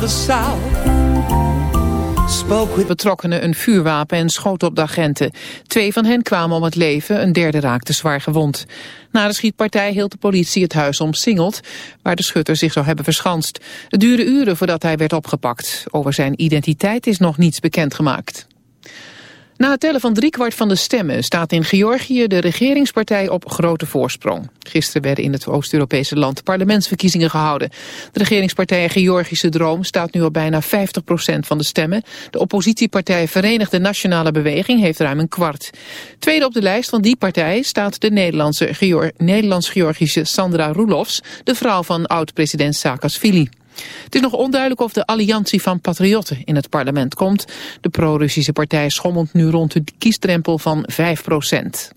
the. Betrokkenen een vuurwapen en schoot op de agenten. Twee van hen kwamen om het leven, een derde raakte zwaar gewond. Na de schietpartij hield de politie het huis omsingeld, waar de schutter zich zou hebben verschanst. Het duurde uren voordat hij werd opgepakt. Over zijn identiteit is nog niets bekendgemaakt. Na het tellen van driekwart van de stemmen staat in Georgië de regeringspartij op grote voorsprong. Gisteren werden in het Oost-Europese land parlementsverkiezingen gehouden. De regeringspartij Georgische Droom staat nu op bijna 50% van de stemmen. De oppositiepartij Verenigde Nationale Beweging heeft ruim een kwart. Tweede op de lijst van die partij staat de Nederlandse Nederlands-Georgische Sandra Roelofs, de vrouw van oud-president Saakashvili. Het is nog onduidelijk of de alliantie van patriotten in het parlement komt. De pro-Russische partij schommelt nu rond de kiesdrempel van 5 procent.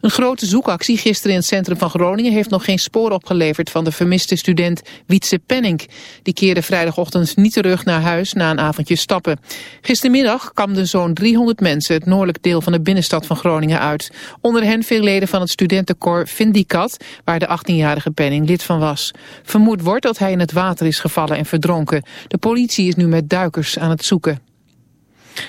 Een grote zoekactie gisteren in het centrum van Groningen heeft nog geen spoor opgeleverd van de vermiste student Wietse Penning. Die keerde vrijdagochtend niet terug naar huis na een avondje stappen. Gistermiddag kamden zo'n 300 mensen het noordelijk deel van de binnenstad van Groningen uit. Onder hen veel leden van het studentenkoor Vindicat, waar de 18-jarige Penning lid van was. Vermoed wordt dat hij in het water is gevallen en verdronken. De politie is nu met duikers aan het zoeken.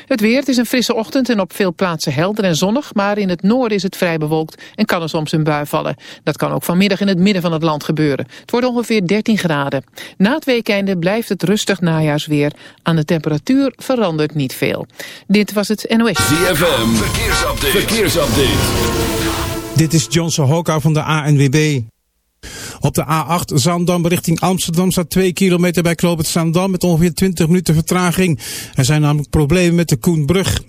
Het weer, het is een frisse ochtend en op veel plaatsen helder en zonnig, maar in het noorden is het vrij bewolkt en kan er soms een bui vallen. Dat kan ook vanmiddag in het midden van het land gebeuren. Het wordt ongeveer 13 graden. Na het weekende blijft het rustig najaarsweer. Aan de temperatuur verandert niet veel. Dit was het NOS. ZFM, verkeersupdate. verkeersupdate. Dit is Johnson Hoka van de ANWB. Op de A8 Zaandam richting Amsterdam staat 2 kilometer bij Kloopend Zaandam met ongeveer 20 minuten vertraging. Er zijn namelijk problemen met de Koenbrug.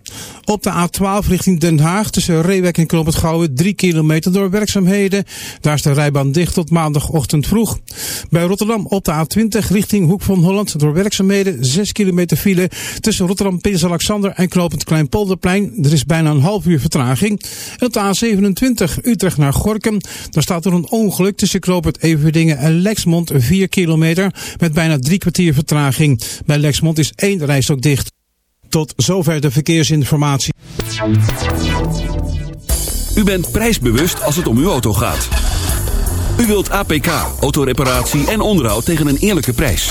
Op de A12 richting Den Haag tussen Reewek en Kloopend Gouwen 3 kilometer door werkzaamheden. Daar is de rijbaan dicht tot maandagochtend vroeg. Bij Rotterdam op de A20 richting Hoek van Holland door werkzaamheden 6 kilometer file tussen Rotterdam Prins Alexander en Klopend Kleinpolderplein. Er is bijna een half uur vertraging. En op de A27 Utrecht naar Gorkum. Daar staat er een ongeluk tussen Klopend Everdingen en Lexmond 4 kilometer met bijna drie kwartier vertraging. Bij Lexmond is één reis ook dicht. Tot zover de verkeersinformatie. U bent prijsbewust als het om uw auto gaat. U wilt APK, autoreparatie en onderhoud tegen een eerlijke prijs.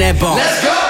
that bone. Let's go.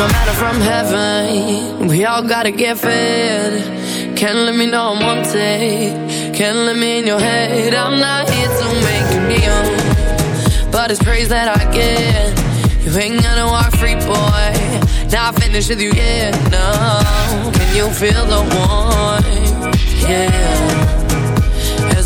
a matter from heaven. We all gotta get fed. Can't let me know I'm on take. Can't let me in your head. I'm not here to make you feel. But it's praise that I get. You ain't gonna walk free, boy. Not finished with you yet, no. Can you feel the warmth? Yeah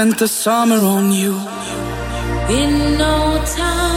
Spent the summer on you. In no time,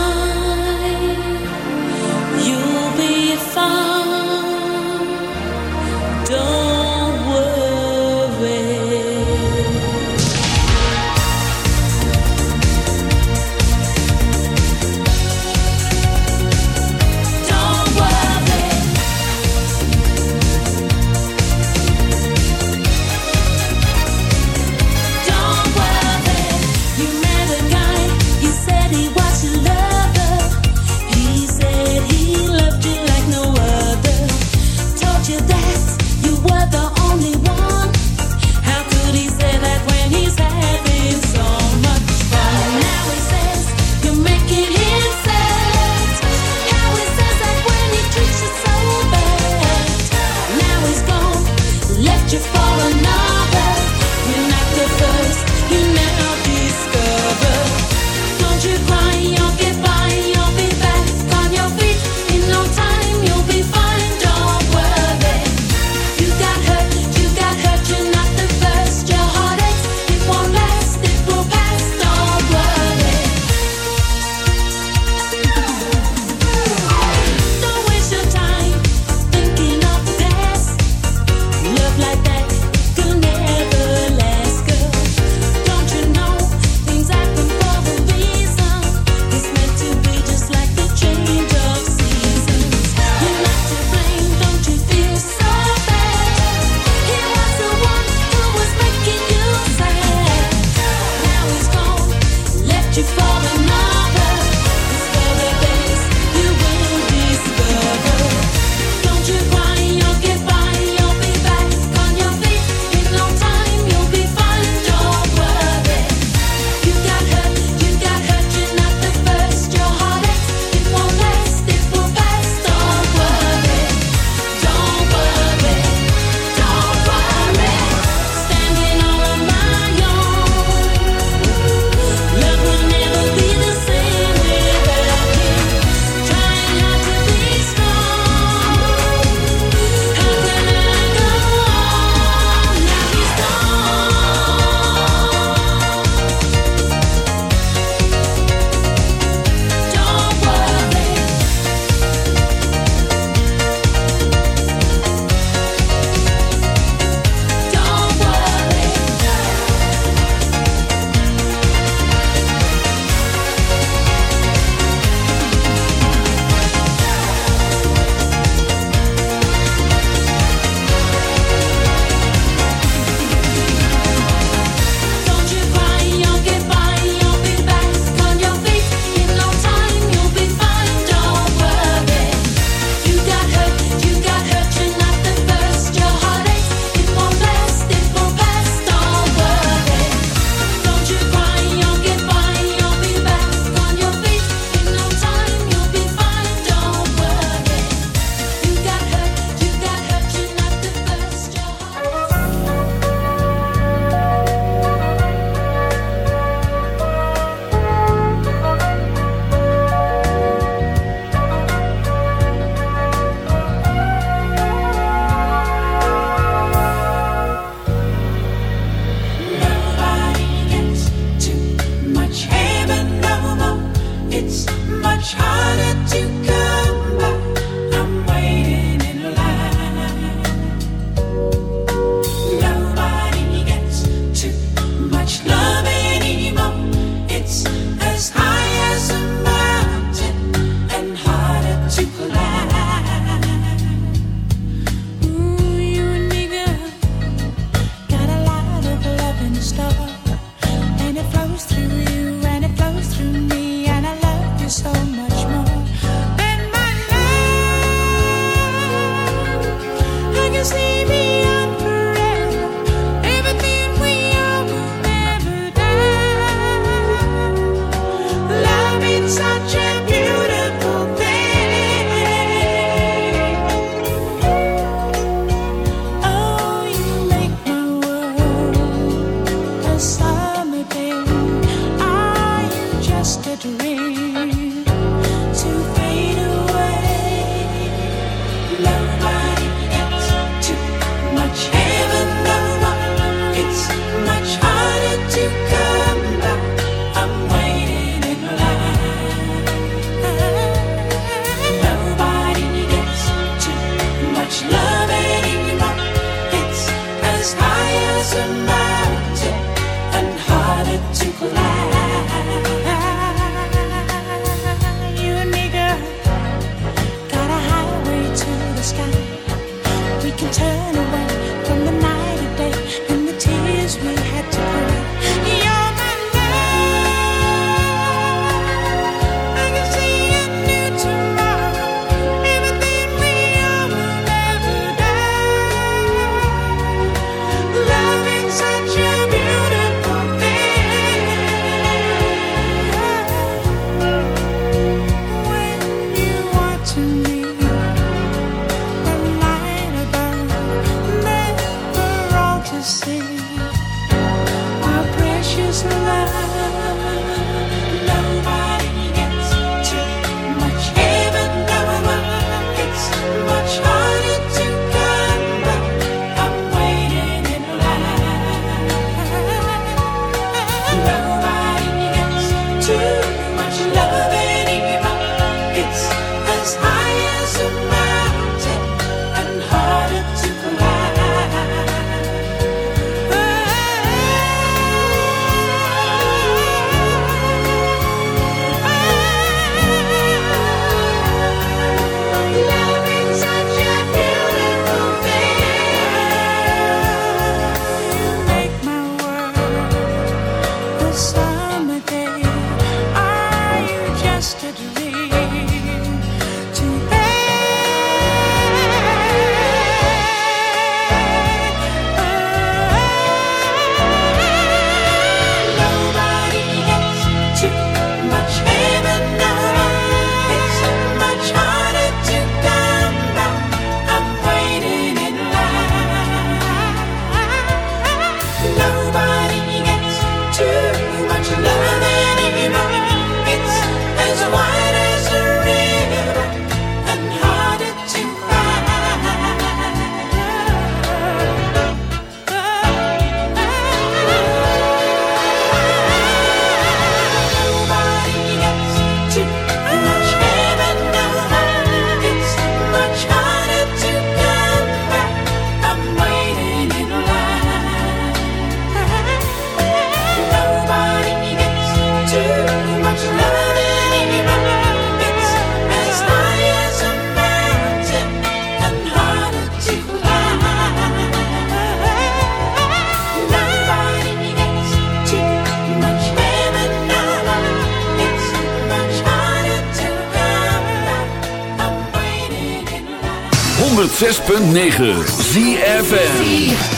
106.9 ZFM.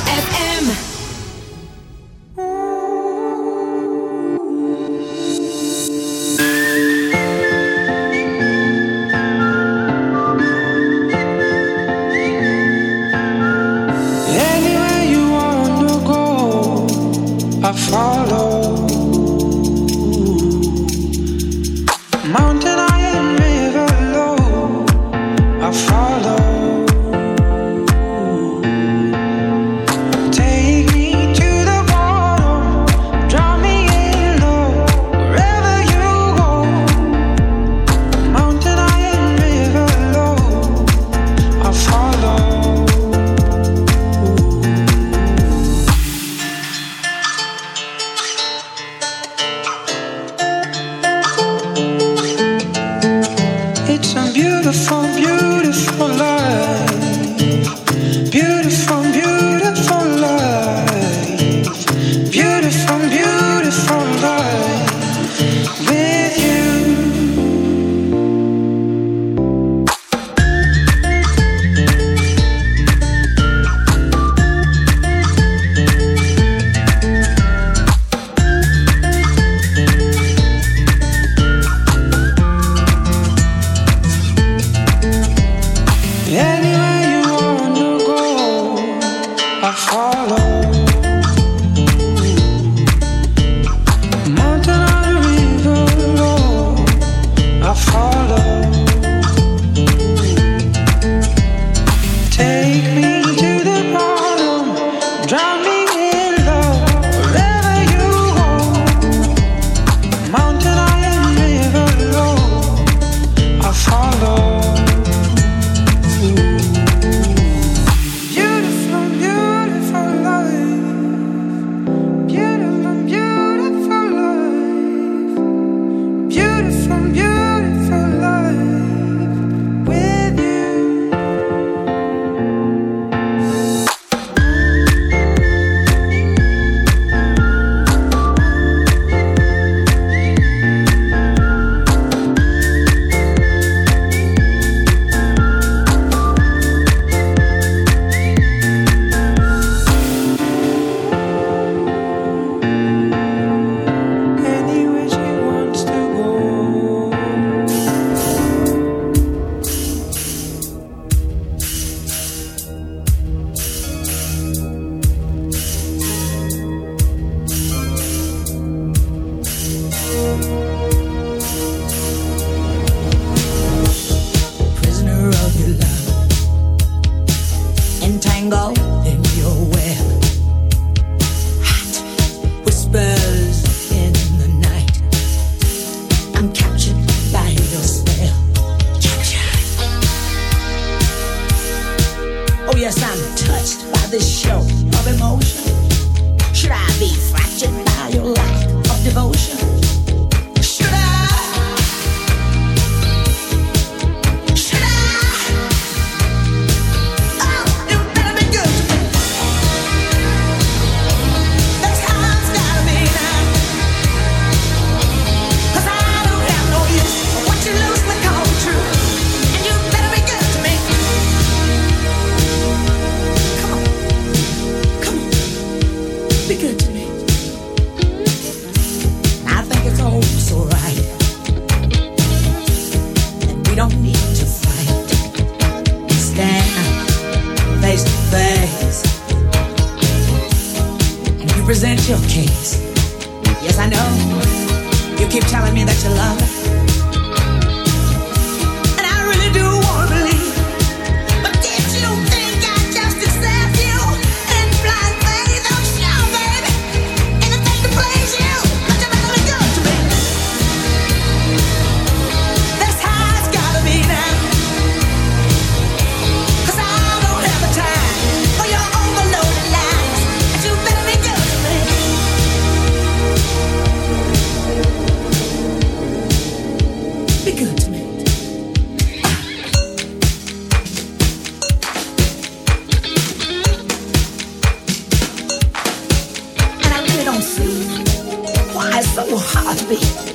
Beautiful, about so happy.